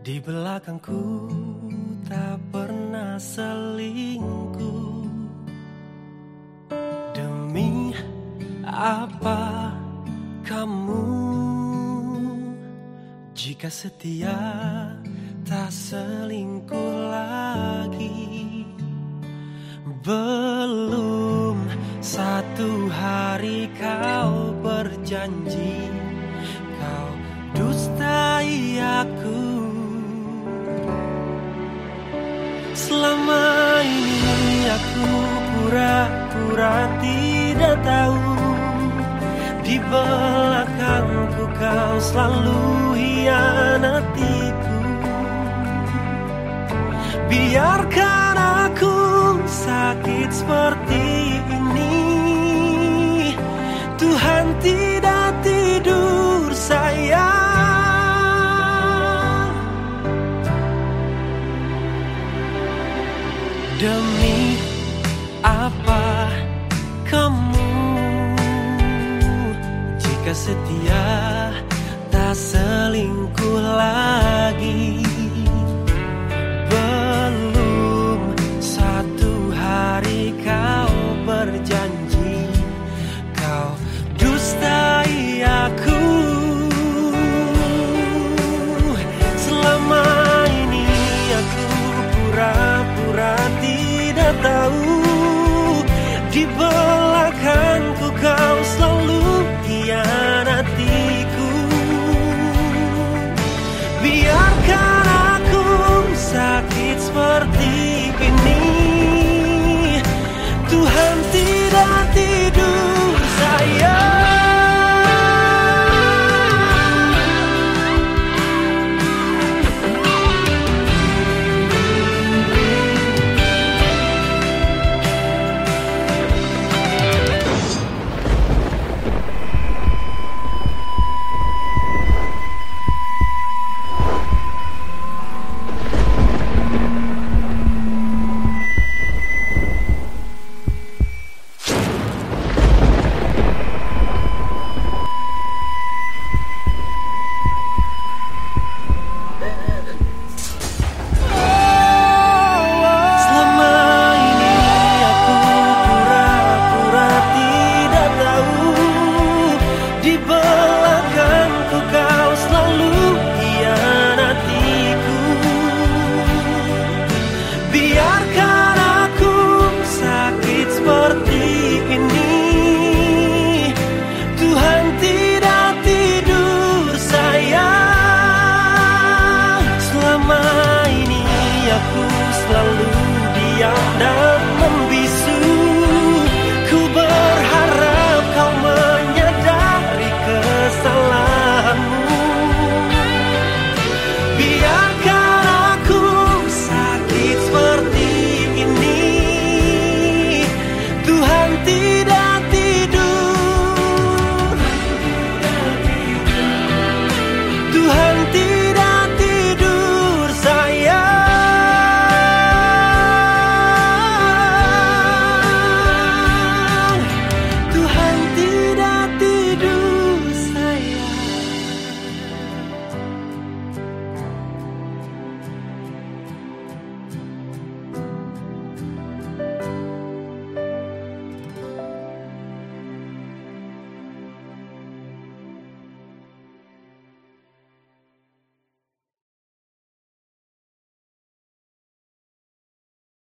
di belakangku tak pernah selingkuh. Demi apa kamu? Jika setia tak selingkuh lagi Belum satu hari kau berjanji Kau dustai aku. Selama ini aku pura-pura tidak tahu Di belakangku kau selalu hianatiku. Biarkan aku sakit seperti Demi apa kamu? Jika setia tak selingkuh lagi seperti ini. Tuhan tidak tidur sayang. seperti